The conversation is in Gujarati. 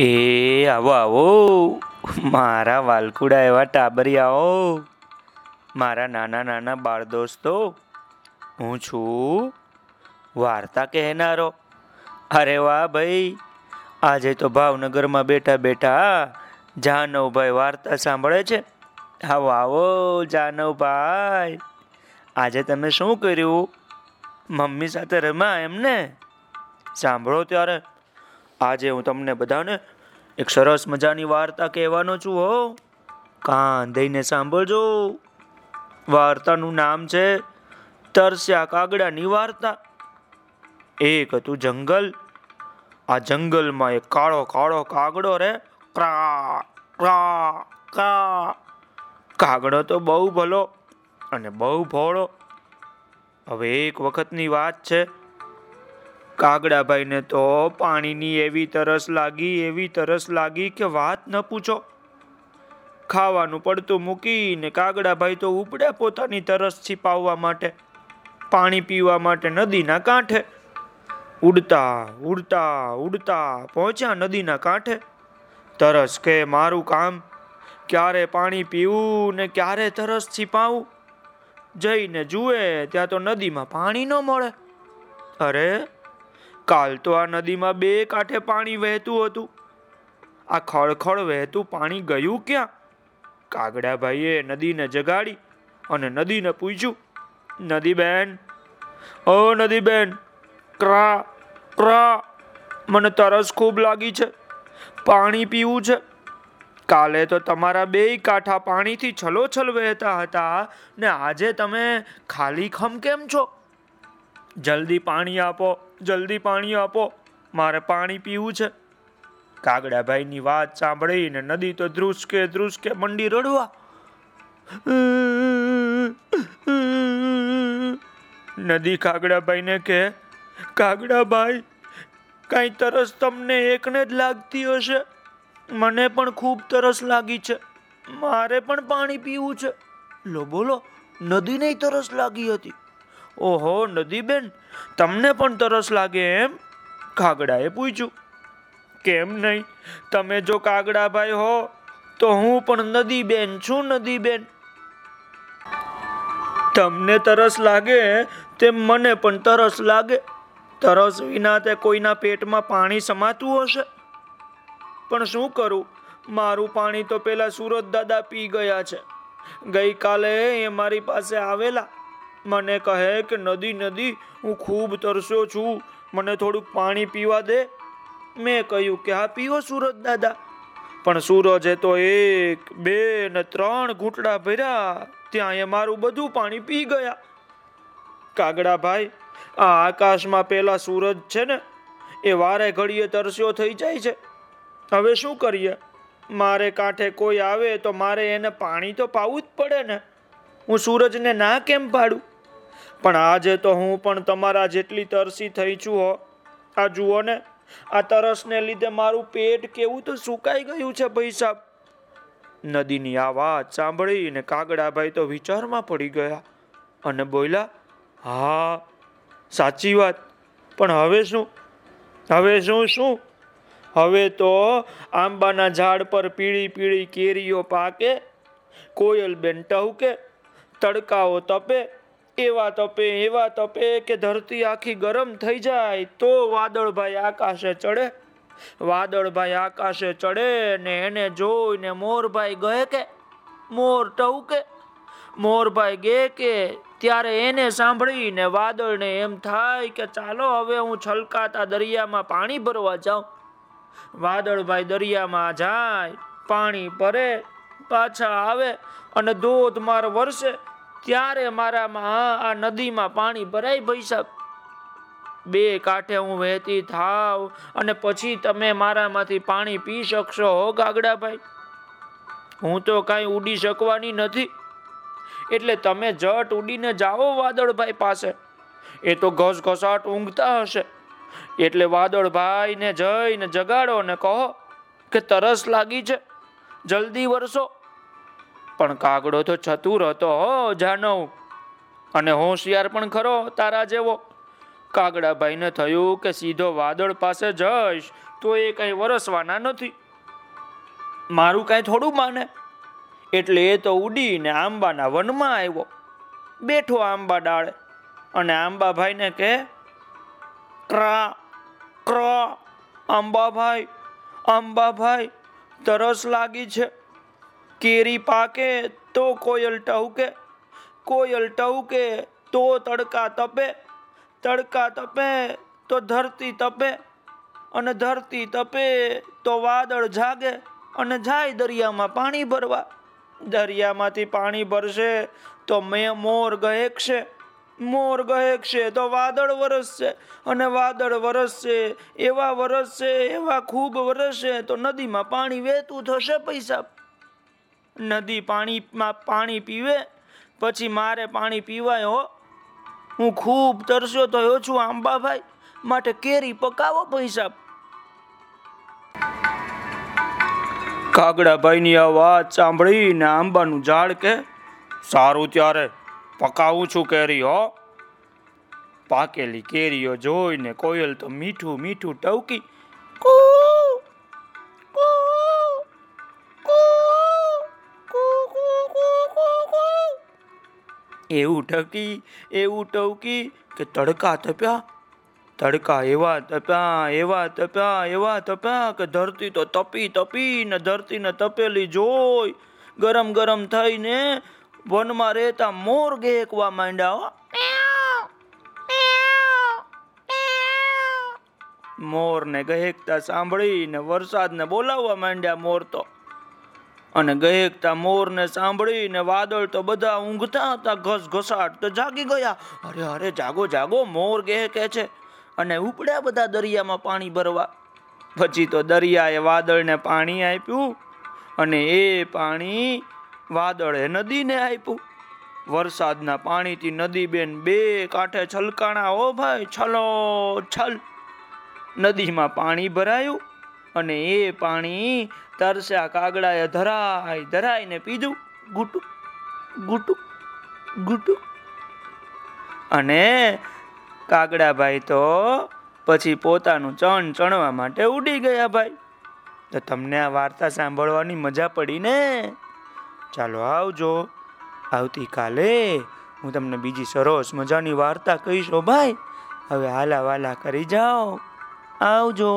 એ આવો આવો. મારા વાલકુડા એવા ટાબરિયાઓ. મારા નાના નાના બાળ દોસ્તો, હું છું વાર્તા કહેનારો. અરે વાહ ભાઈ, આજે તો ભાવનગરમાં બેઠા બેઠા જાનવભાઈ વાર્તા સાંભળે છે. આવો આવો, જાનવભાઈ. આજે તમે શું કર્યું? મમ્મી સાથે રમા એમને? સાંભળો ત્યારે. આજે હું તમને બધાને એક સરસ મજાની વાર્તા કહેવાનો છું, હો. કાન દઈને સાંભળજો. વાર્તાનું નામ છે, તરસ્યા કાગડાની વાર્તા. એક હતું જંગલ. આ જંગલમાં એક કાળો કાળો કાગડો રે. ક્રા ક્રા કાગડો તો બહુ ભલો અને બહુ ભોળો. હવે એક વખતની વાત છે કાગડાભાઈને તો પાણીની એવી તરસ લાગી, એવી તરસ લાગી કે વાત ન પૂછો. ખાવાનું પડતું મૂકીને કાગડાભાઈ તો ઉપડ્યા પોતાની તરસ છીપાવવા માટે, પાણી પીવા માટે નદીના કાંઠે. ઉડતા ઉડતા ઉડતા પહોંચ્યા નદીના કાંઠે. તરસ કે મારું કામ? ક્યારે પાણી પીવું ને ક્યારે તરસ છીપાવું? જઈને જુએ, ત્યાં તો નદીમાં પાણી ન મળે. અરે કાલ તો આ નદીમાં બે કાંઠે પાણી વહેતું હતું. આ ખળખળ વહેતું પાણી ગયું ક્યાં? કાગડાભાઈએ નદીને જગાડી અને નદીને પૂછ્યું નદી બેન ઓ નદી બેન ક્રા ક્રા, મને તરસ ખૂબ લાગી છે. પાણી પીવું છે. કાલે તો તમારા બે કાંઠા પાણીથી છલોછલ વહેતા હતા ને આજે તમે ખાલી ખમ કેમ છો? જલ્દી પાણી આપો, જલ્દી પાણી આપો. મારે પાણી પીવું છે. કાગડાભાઈની વાત સાંભળીને નદી તો ધ્રુસકે ધ્રુસકે મંડી રડવા. નદી કાગડાભાઈને કે, કાગડાભાઈ, કઈ તરસ તમને એકને જ લાગતી હશે? મને પણ ખૂબ તરસ લાગી છે. મારે પણ પાણી પીવું છે. લો, બોલો, નદીને તરસ લાગી હતી. ઓહો, નદીબેન, તમને પણ તરસ લાગે એમ? કાગડાએ પૂછ્યું. કેમ નહીં? તમે જો કાગડાભાઈ હો, તો હું પણ નદી બેન છું નદી બેન તમને તરસ લાગે તેમ મને પણ તરસ લાગે. તરસ વિના તે કોઈના પેટમાં પાણી સમાતું હશે. પણ શું કરું? મારું પાણી તો પેલા સુરત દાદા પી ગયા છે. ગઈકાલે એ મારી પાસે આવેલા. મને કહે કે, નદી નદી, હું ખૂબ તરસ્યો છું. મને થોડુંક પાણી પીવા દે. મેં કહ્યું કે, હા પીવો સુરજ દાદા. પણ સૂરજે તો એક, બે ને ત્રણ ઘૂંટડા ભર્યા. ત્યાં એ મારું બધું પાણી પી ગયા. કાગડા ભાઈ, આ આકાશમાં પેલા સૂરજ છે ને, એ વારે ઘડીએ તરસ્યો થઈ જાય છે. હવે શું કરીએ? મારે કાંઠે કોઈ આવે તો મારે એને પાણી તો પાવું જ પડે ને. હું સૂરજને ના કેમ પાડું? પણ આજે તો હું પણ તમારા જેટલી તરસી થઈ છું હો. આ જુઓ ને, આ તરસને લીધે મારું પેટ કેવું તો સુકાઈ ગયું છે ભાઈ સાહેબ નદીની આ વાત સાંભળીને કાગડાભાઈ તો વિચારમાં પડી ગયા અને બોલ્યા, હા, સાચી વાત. પણ હવે શું? હવે શું શું? હવે તો આંબાના ઝાડ પર પીળી પીળી કેરીઓ પાકે કોયલ બેન ટહુકે, તડકાઓ તપે એવા તપે એવા તપે કે ધરતી આખી ગરમ થઈ જાય તો વાદળભાઈ આકાશે ચડે. વાદળભાઈ આકાશે ચડે ને એને જોઈને મોરભાઈ ગયે કે? મોર ટવકે મોરભાઈ ગે કે? ત્યારે એને સાંભળીને વાદળને એમ થાય કે ચાલો હવે હું છલકાતા દરિયામાં પાણી ભરવા જાઉં. વાદળભાઈ દરિયામાં જાય, પાણી ભરે, પાછા આવે અને ધોધમાર વરસે. ત્યારે મારામાં આ નદીમાં પાણી ભરાય ભાઈ સાહેબ બે કાંઠે હું વહેતી થાવ અને પછી તમે મારામાંથી પાણી પી શકશો, હો ગાગડાભાઈ? હું તો કાંઈ ઉડી શકવાની નથી. એટલે તમે જટ ઉડીને જાઓ વાદળભાઈ પાસે. એ તો ઘસઘસાટ ઊંઘતા હશે. એટલે વાદળભાઈને જઈને જગાડો ને કહો કે તરસ લાગી છે. જલ્દી વરસો. પણ કાગડો તો છતુર હતો, હો, જાનવ. અને હોશિયાર પણ ખરો તારા જેવો. કાગડાભાઈને થયું કે સીધો વાદળ પાસે જઈશ, તો એ કઈ વરસવાના નથી. મારું કાંઈ થોડું માને. એટલે એ તો ઉડીને આંબાના વનમાં આવ્યો. બેઠો આંબા ડાળે. અને આંબાભાઈને કે, ક્રા, ક્ર, આંબાભાઈ આંબાભાઈ, તરસ લાગી છે. કેરી પાકે તો કોયલ ટહુકે કોયલ ટહુકે તો તડકા તપે તડકા તપે તો ધરતી તપે, અને ધરતી તપે તો વાદળ જાગે, અને જાય દરિયામાં પાણી ભરવા. દરિયામાંથી પાણી ભરશે તો મેં મોર ગહેકશે મોર ગહેકશે તો વાદળ વરસશે, અને વાદળ વરસશે, એવા વરસશે, એવા ખૂબ વરસશે, તો નદીમાં પાણી વહેતું થશે પૈસા. નદી પાણીમાં પાણી પીવે પછી મારે પાણી પીવાય હો. હું ખૂબ તરસ્યો થયો છું આંબાભાઈ માટે કેરી પકાવો પૈસા. કાગડાભાઈની આ વાત સાંભળીને આંબાનું ઝાડ કે સારું ત્યારે પકાવું છું કેરી હો. પાકેલી કેરીઓ જોઈને કોયલ તો મીઠું મીઠું ટવકી કૂ, એવું ટકી એવું ટવકી કે તડકા તપ્યા તડકા એવા તપ્યા એવા તપ્યા એવા તપ્યા કે ધરતી તો તપી તપી ને ધરતીને તપેલી જોઈ. ગરમ ગરમ થઈને વનમાં રહેતા મોર ગેકવા માંડ્યા. મોરને ગહેકતા સાંભળીને વરસાદને બોલાવવા માંડ્યા મોર તો. અને ગહેકતા મોરને સાંભળીને વાદળ તો બધા ઊંઘતા હતા ઘસ ઘસાટ તો જાગી ગયા. અરે અરે, જાગો જાગો, મોર ગહેકે છે. અને ઉપડ્યા બધા દરિયામાં પાણી ભરવા. પછી તો દરિયાએ વાદળને પાણી આપ્યું અને એ પાણી વાદળે નદીને આપ્યું. વરસાદના પાણીથી નદી બેન બે કાંઠે છલકાણા, ઓ ભાઈ, છલો, છલ. નદીમાં પાણી ભરાયું અને એ પાણી તરસ્યા કાગડાએ ધરાય ધરાઈને પીધું ગુટુ ગુટુ ગુટુ અને કાગડાભાઈ તો પછી પોતાનું ચણ ચણવા માટે ઉડી ગયા ભાઈ. તો તમને આ વાર્તા સાંભળવાની મજા પડી ને? ચાલો આવજો. આવતીકાલે હું તમને બીજી સરસ મજાની વાર્તા કહીશો ભાઈ. હવે હાલા વાલા કરી જાઓ. આવજો.